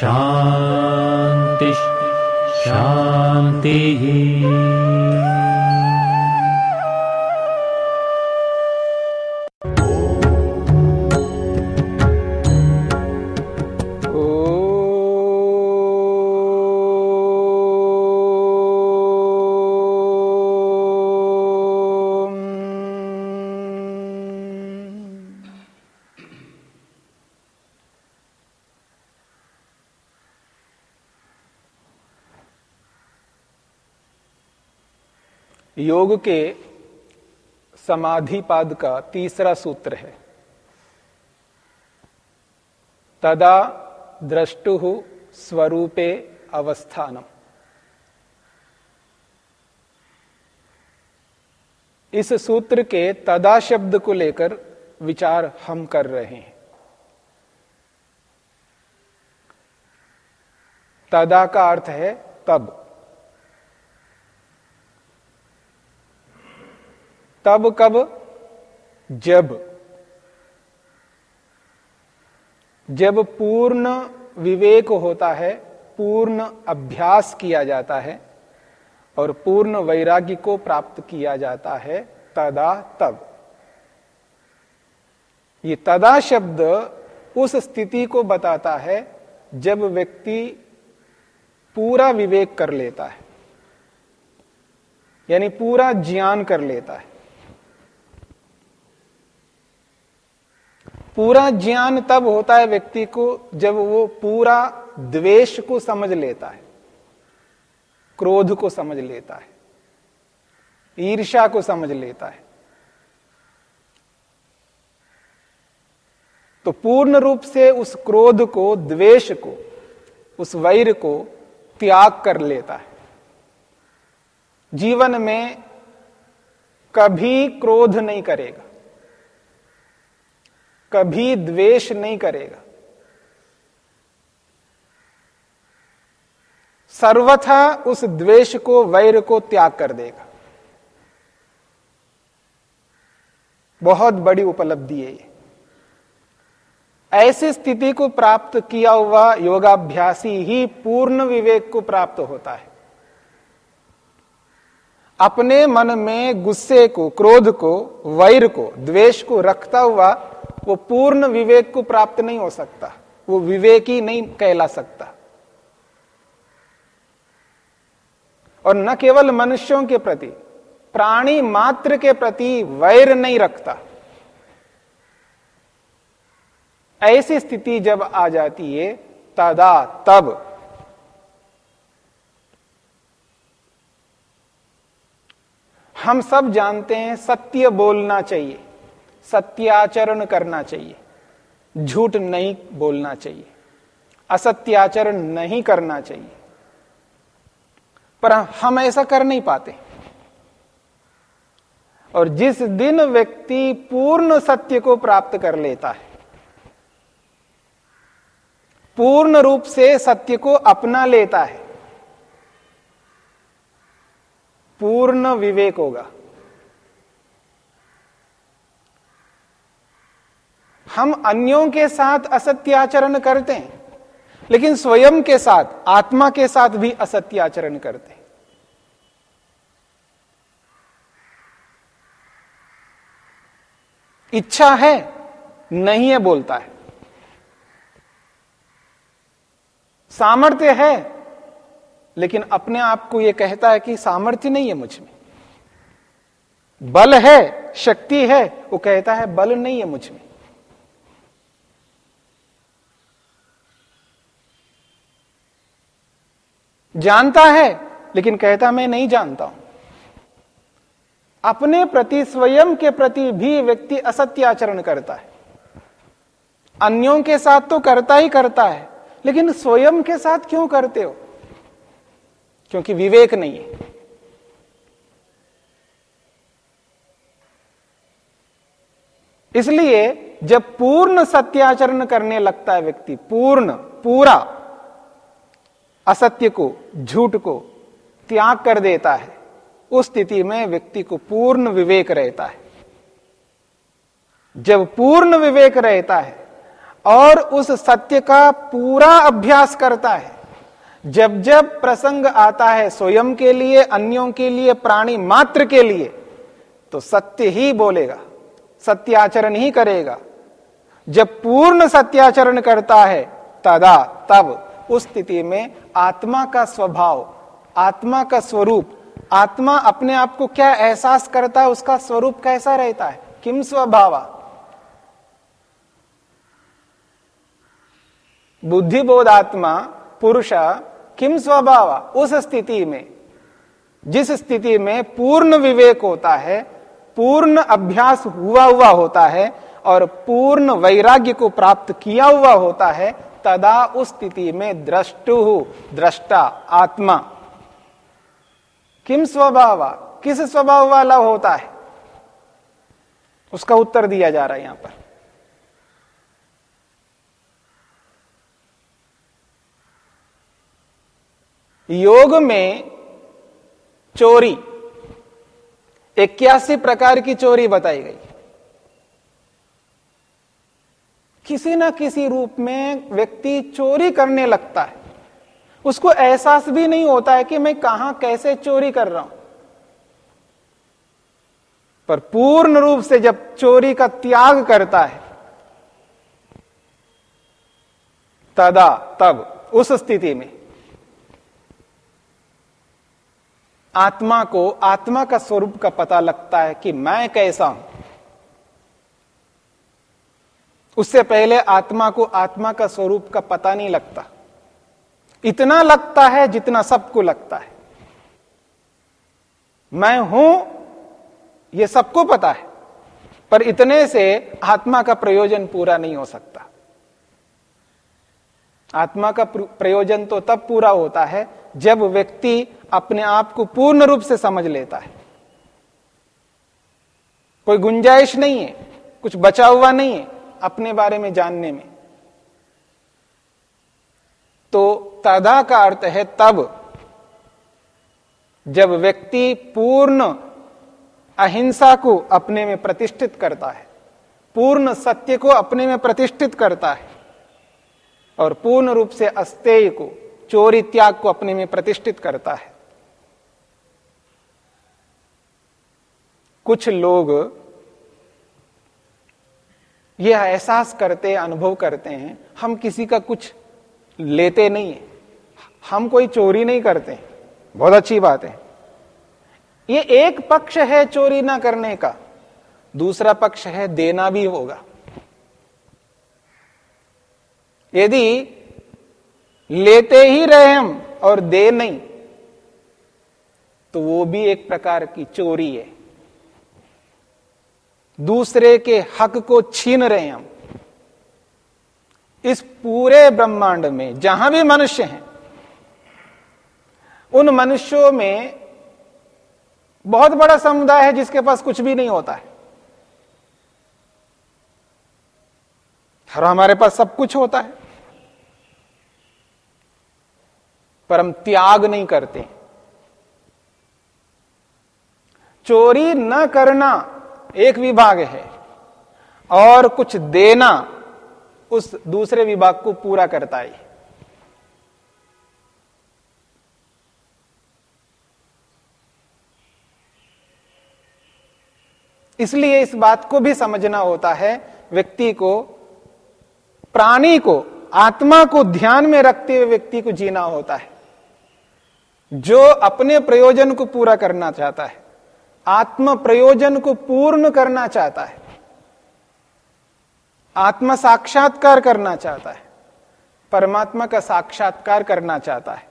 शान्तिः शान्तिः योग के समाधि पाद का तीसरा सूत्र है। तदा द्रष्टु स्वरूपे अवस्थानम। इस सूत्र के तदा शब्द को लेकर विचार हम कर रहे हैं। तदा का अर्थ है तब। तब कब? जब। जब पूर्ण विवेक होता है, पूर्ण अभ्यास किया जाता है और पूर्ण वैराग्य को प्राप्त किया जाता है तदा तब। ये तदा शब्द उस स्थिति को बताता है जब व्यक्ति पूरा विवेक कर लेता है, यानी पूरा ज्ञान कर लेता है। पूरा ज्ञान तब होता है व्यक्ति को जब वो पूरा द्वेष को समझ लेता है, क्रोध को समझ लेता है ईर्षा को समझ लेता है। तो पूर्ण रूप से उस क्रोध को, द्वेष को, उस वैर को त्याग कर लेता है। जीवन में कभी क्रोध नहीं करेगा। कभी द्वेष नहीं करेगा। सर्वथा उस द्वेष को, वैर को त्याग कर देगा। बहुत बड़ी उपलब्धि है ये। ऐसी स्थिति को प्राप्त किया हुआ योगाभ्यासी ही पूर्ण विवेक को प्राप्त होता है। अपने मन में गुस्से को, क्रोध को, वैर को, द्वेष को रखता हुआ वो पूर्ण विवेक को प्राप्त नहीं हो सकता। वो विवेक नहीं कहला सकता। और न केवल मनुष्यों के प्रति, प्राणी मात्र के प्रति वैर नहीं रखता। ऐसी स्थिति जब आ जाती है, तदा तब हम सब जानते हैं सत्य बोलना चाहिए। सत्याचरण करना चाहिए। झूठ नहीं बोलना चाहिए। असत्याचरण नहीं करना चाहिए। पर हम ऐसा कर नहीं पाते। और जिस दिन व्यक्ति पूर्ण सत्य को प्राप्त कर लेता है, पूर्ण रूप से सत्य को अपना लेता है, पूर्ण विवेक होगा। हम अन्यों के साथ असत्य आचरण करते हैं, लेकिन स्वयं के साथ, आत्मा के साथ भी असत्य आचरण करते हैं। इच्छा है, नहीं है बोलता है। सामर्थ्य है, लेकिन अपने आप को यह कहता है कि सामर्थ्य नहीं है मुझमें। बल है, शक्ति है, वो कहता है बल नहीं है मुझमें। जानता है, लेकिन कहता मैं नहीं जानता हूँ। अपने प्रति, स्वयं के प्रति भी व्यक्ति असत्य आचरण करता है। अन्यों के साथ तो करता ही करता है, लेकिन स्वयं के साथ क्यों करते हो? क्योंकि विवेक नहीं है। इसलिए जब पूर्ण सत्याचरण करने लगता है व्यक्ति, पूर्ण, पूरा असत्य को, झूठ को त्याग कर देता है। उस स्थिति में व्यक्ति को पूर्ण विवेक रहता है। जब पूर्ण विवेक रहता है और उस सत्य का पूरा अभ्यास करता है, जब जब प्रसंग आता है स्वयं के लिए, अन्यों के लिए, प्राणी मात्र के लिए तो सत्य ही बोलेगा, सत्याचरण ही करेगा। जब पूर्ण सत्याचरण करता है, तदा तब उस स्थिति में आत्मा का स्वभाव, आत्मा का स्वरूप, आत्मा अपने आप को क्या एहसास करता है, उसका स्वरूप कैसा रहता है? किम स्वभाव? बुद्धिबोध आत्मा, पुरुष, किम स्वभाव? उस स्थिति में, जिस स्थिति में पूर्ण विवेक होता है, पूर्ण अभ्यास हुआ हुआ होता है और पूर्ण वैराग्य को प्राप्त किया हुआ होता है तदा उस स्थिति में द्रष्टु दृष्टा आत्मा। किम स्वभाव? किस स्वभाव वाला होता है? उसका उत्तर दिया जा रहा है यहाँ पर। योग में चोरी, इक्यासी प्रकार की चोरी बताई गई। किसी ना किसी रूप में व्यक्ति चोरी करने लगता है। उसको एहसास भी नहीं होता है कि मैं कहाँ कैसे चोरी कर रहा हूँ। पर पूर्ण रूप से जब चोरी का त्याग करता है, तदा, तब, उस स्थिति में आत्मा को, आत्मा का स्वरूप का पता लगता है कि मैं कैसा हूँ। उससे पहले आत्मा को आत्मा का स्वरूप का पता नहीं लगता। इतना लगता है जितना सबको लगता है। मैं हूँ यह सबको पता है, पर इतने से आत्मा का प्रयोजन पूरा नहीं हो सकता। आत्मा का प्रयोजन तो तब पूरा होता है जब व्यक्ति अपने आप को पूर्ण रूप से समझ लेता है। कोई गुंजाइश नहीं है, कुछ बचा हुआ नहीं है अपने बारे में जानने में। तो तदा का अर्थ है तब, जब व्यक्ति पूर्ण अहिंसा को अपने में प्रतिष्ठित करता है, पूर्ण सत्य को अपने में प्रतिष्ठित करता है, और पूर्ण रूप से अस्तेय को, चोरी त्याग को अपने में प्रतिष्ठित करता है। कुछ लोग यह एहसास करते, अनुभव करते हैं, हम किसी का कुछ लेते नहीं है। हम कोई चोरी नहीं करते बहुत अच्छी बात है। ये एक पक्ष है चोरी ना करने का, दूसरा पक्ष है देना भी होगा। यदि लेते ही रहे हम और दे नहीं तो वो भी एक प्रकार की चोरी है। दूसरे के हक को छीन रहे हम। इस पूरे ब्रह्मांड में जहाँ भी मनुष्य हैं, उन मनुष्यों में बहुत बड़ा समुदाय है जिसके पास कुछ भी नहीं होता है। हर हमारे पास सब कुछ होता है। पर हम त्याग नहीं करते। चोरी न करना एक विभाग है और कुछ देना उस दूसरे विभाग को पूरा करता है। इसलिए इस बात को भी समझना होता है, व्यक्ति को, प्राणी को, आत्मा को ध्यान में रखते हुए व्यक्ति को जीना होता है, जो अपने प्रयोजन को पूरा करना चाहता है। आत्म प्रयोजन को पूर्ण करना चाहता है। आत्म साक्षात्कार करना चाहता है। परमात्मा का साक्षात्कार करना चाहता है।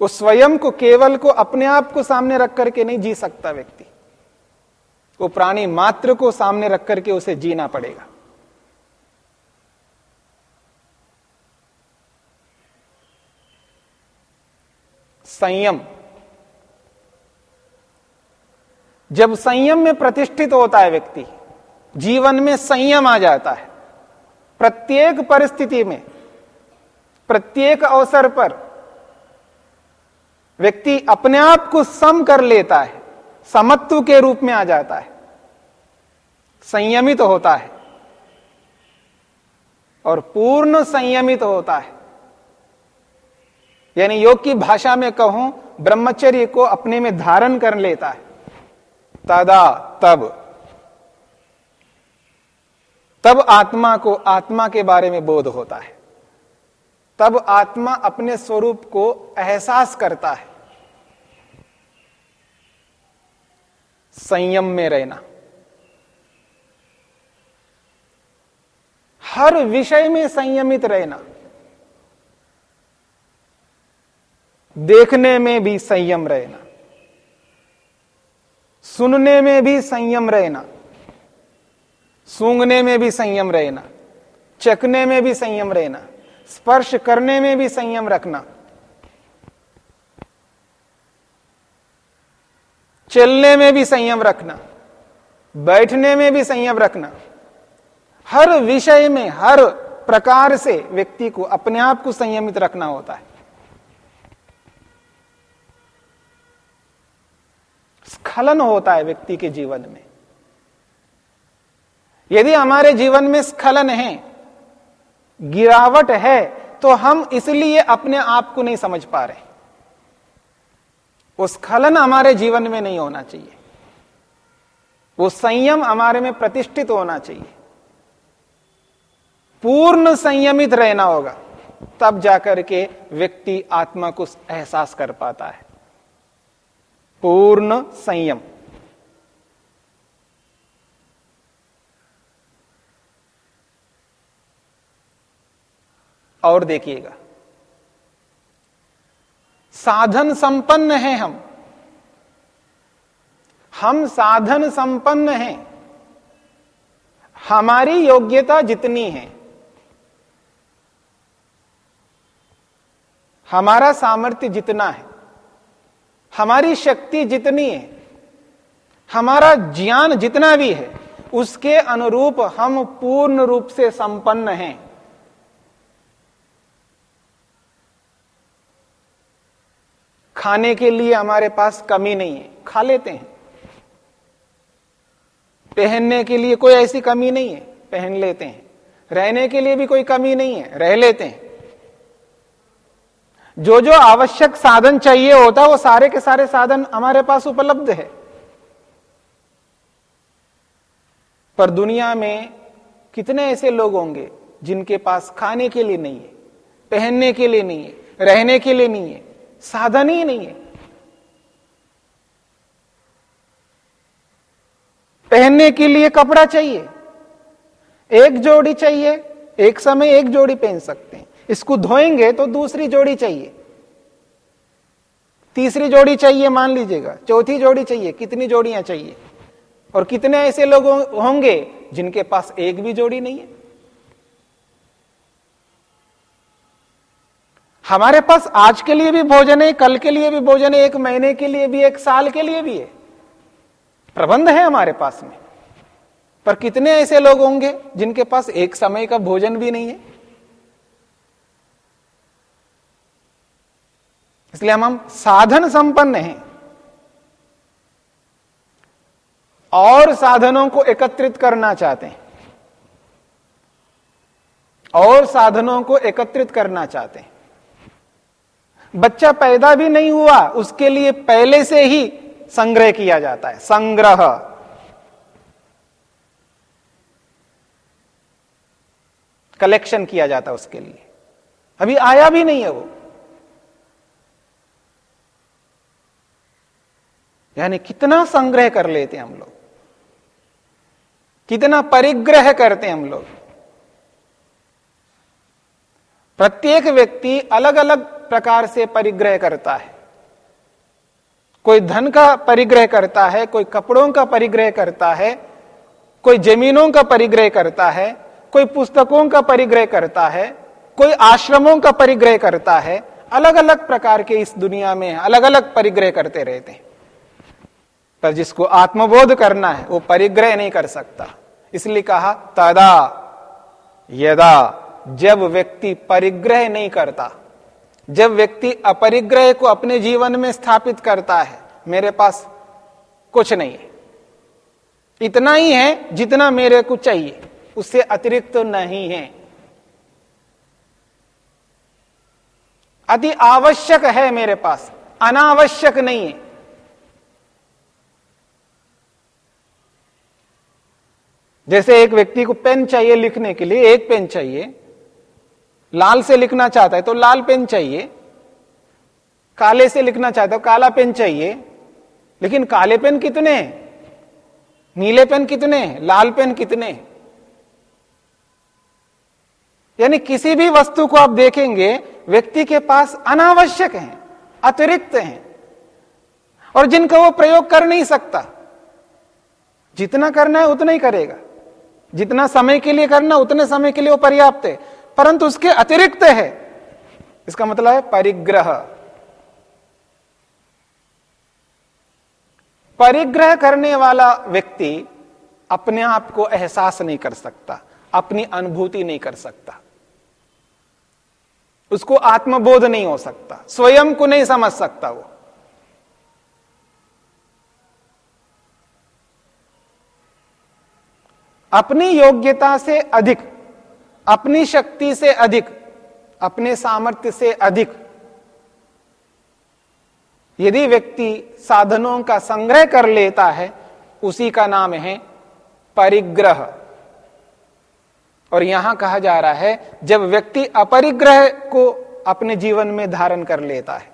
वो स्वयं को, केवल को, अपने आप को सामने रख करके नहीं जी सकता व्यक्ति। वो प्राणी मात्र को सामने रख करके उसे जीना पड़ेगा। संयम। जब संयम में प्रतिष्ठित होता है व्यक्ति, जीवन में संयम आ जाता है। प्रत्येक परिस्थिति में, प्रत्येक अवसर पर व्यक्ति अपने आप को सम कर लेता है, समत्व के रूप में आ जाता है, संयमित तो होता है और पूर्ण संयमित तो होता है। यानी योग की भाषा में कहूँ, ब्रह्मचर्य को अपने में धारण कर लेता है। तदा तब। तब आत्मा को, आत्मा के बारे में बोध होता है। तब आत्मा अपने स्वरूप को एहसास करता है। संयम में रहना। हर विषय में संयमित रहना। देखने में भी संयम रहना। सुनने में भी संयम रहना, सूंघने में भी संयम रहना चकने में भी संयम रहना, स्पर्श करने में भी संयम रखना। चलने में भी संयम रखना, बैठने में भी संयम रखना। हर विषय में, हर प्रकार से व्यक्ति को अपने आप को संयमित रखना होता है। स्खलन होता है व्यक्ति के जीवन में। यदि हमारे जीवन में स्खलन है, गिरावट है तो हम इसलिए अपने आप को नहीं समझ पा रहे। वो स्खलन हमारे जीवन में नहीं होना चाहिए। वो संयम हमारे में प्रतिष्ठित होना चाहिए। पूर्ण संयमित रहना होगा, तब जाकर के व्यक्ति आत्मा को एहसास कर पाता है। पूर्ण संयम। और देखिएगा। साधन संपन्न हैं हम। हम साधन संपन्न हैं। हमारी योग्यता जितनी है। हमारा सामर्थ्य जितना है। हमारी शक्ति जितनी है, हमारा ज्ञान जितना भी है, उसके अनुरूप हम पूर्ण रूप से संपन्न हैं। खाने के लिए हमारे पास कमी नहीं है, खा लेते हैं। पहनने के लिए कोई ऐसी कमी नहीं है, पहन लेते हैं। रहने के लिए भी कोई कमी नहीं है, रह लेते हैं। जो जो आवश्यक साधन चाहिए होता है वो सारे के सारे साधन हमारे पास उपलब्ध है। पर दुनिया में कितने ऐसे लोग होंगे जिनके पास खाने के लिए नहीं है, पहनने के लिए नहीं है, रहने के लिए नहीं है, साधन ही नहीं है। पहनने के लिए कपड़ा चाहिए, एक जोड़ी चाहिए, एक समय एक जोड़ी पहन सकते हैं। इसको धोएँगे तो दूसरी जोड़ी चाहिए। तीसरी जोड़ी चाहिए मान लीजिएगा, चौथी जोड़ी चाहिए, कितनी जोड़ियाँ चाहिए? और कितने ऐसे लोग होंगे जिनके पास एक भी जोड़ी नहीं है? हमारे पास आज के लिए भी भोजन है, कल के लिए भी भोजन है, एक महीने के लिए भी, एक साल के लिए भी है। प्रबंध है हमारे पास में। पर कितने ऐसे लोग होंगे जिनके पास एक समय का भोजन भी नहीं है? इसलिए हम हम साधन संपन्न हैं। और साधनों को एकत्रित करना चाहते हैं। और साधनों को एकत्रित करना चाहते हैं। बच्चा पैदा भी नहीं हुआ, उसके लिए पहले से ही संग्रह किया जाता है। संग्रह। कलेक्शन किया जाता है उसके लिए। अभी आया भी नहीं है वो। यानी कितना संग्रह कर लेते हम लोग? कितना परिग्रह करते हम लोग? प्रत्येक व्यक्ति अलग अलग प्रकार से परिग्रह करता है। कोई धन का परिग्रह करता है, कोई कपड़ों का परिग्रह करता है, कोई जमीनों का परिग्रह करता है, कोई पुस्तकों का परिग्रह करता है, कोई आश्रमों का परिग्रह करता है अलग अलग प्रकार के इस दुनिया में अलग अलग परिग्रह करते रहते हैं। पर जिसको आत्मबोध करना है, वो परिग्रह नहीं कर सकता। इसलिए कहा, तदा, यदा, जब व्यक्ति परिग्रह नहीं करता, जब व्यक्ति अपरिग्रह को अपने जीवन में स्थापित करता है, मेरे पास कुछ नहीं है। इतना ही है जितना मेरे को चाहिए, उससे अतिरिक्त तो नहीं है। अति आवश्यक है मेरे पास, अनावश्यक नहीं है। जैसे एक व्यक्ति को पेन चाहिए लिखने के लिए, एक पेन चाहिए, लाल से लिखना चाहता है तो लाल पेन चाहिए, काले से लिखना चाहता है तो काला पेन चाहिए, लेकिन काले पेन कितने? नीले पेन कितने? लाल पेन कितने? यानी किसी भी वस्तु को आप देखेंगे, व्यक्ति के पास अनावश्यक है, अतिरिक्त हैं, और जिनका वो प्रयोग कर नहीं सकता, जितना करना है उतना ही करेगा। जितना समय के लिए करना, उतने समय के लिए वो पर्याप्त है। परंतु उसके अतिरिक्त है। इसका मतलब है परिग्रह। परिग्रह करने वाला व्यक्ति अपने आप को एहसास नहीं कर सकता, अपनी अनुभूति नहीं कर सकता। उसको आत्मबोध नहीं हो सकता, स्वयं को नहीं समझ सकता वो। अपनी योग्यता से अधिक, अपनी शक्ति से अधिक, अपने सामर्थ्य से अधिक। यदि व्यक्ति साधनों का संग्रह कर लेता है, उसी का नाम है परिग्रह। और यहाँ कहा जा रहा है, जब व्यक्ति अपरिग्रह को अपने जीवन में धारण कर लेता है,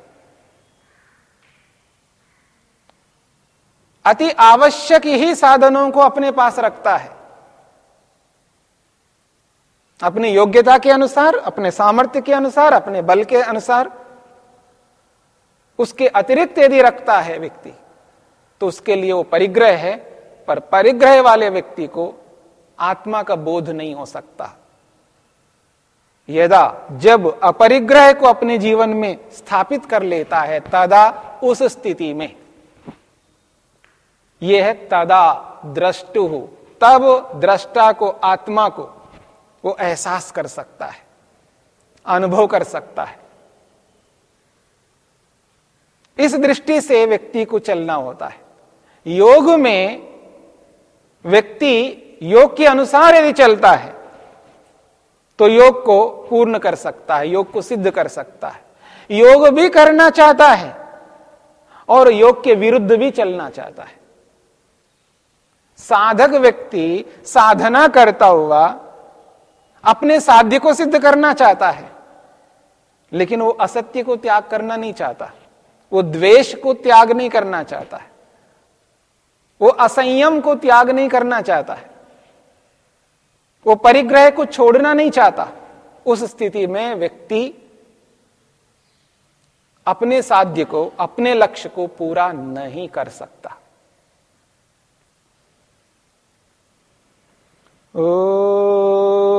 अति आवश्यक ही साधनों को अपने पास रखता है। अपनी योग्यता के अनुसार, अपने सामर्थ्य के अनुसार, अपने बल के अनुसार। उसके अतिरिक्त यदि रखता है व्यक्ति तो उसके लिए वो परिग्रह है, पर परिग्रह वाले व्यक्ति को आत्मा का बोध नहीं हो सकता। यदा जब अपरिग्रह को अपने जीवन में स्थापित कर लेता है, तदा उस स्थिति में। यह है तदा दृष्टु, तब दृष्टा को, आत्मा को वो एहसास कर सकता है, अनुभव कर सकता है। इस दृष्टि से व्यक्ति को चलना होता है। योग में व्यक्ति योग के अनुसार यदि चलता है तो योग को पूर्ण कर सकता है, योग को सिद्ध कर सकता है। योग भी करना चाहता है और योग के विरुद्ध भी चलना चाहता है। साधक व्यक्ति साधना करता हुआ अपने साध्य को सिद्ध करना चाहता है, लेकिन वो असत्य को त्याग करना नहीं चाहता, वो द्वेष को त्याग नहीं करना चाहता है, वो असंयम को त्याग नहीं करना चाहता है, वो परिग्रह को छोड़ना नहीं चाहता, उस स्थिति में व्यक्ति अपने साध्य को, अपने लक्ष्य को पूरा नहीं कर सकता। ओ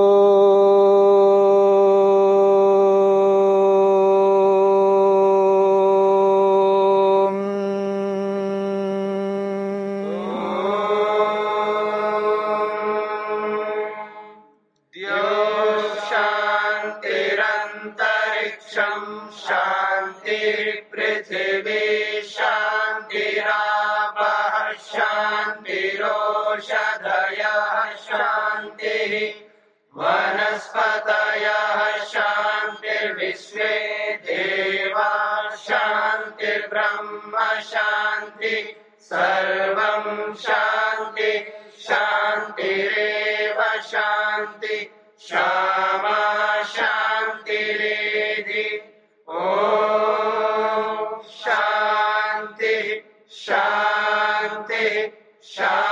सर्वं शान्ति शान्तिरेव शान्ति। क्षमा शान्तिरेधि। ॐ शांति शांति शान्ति।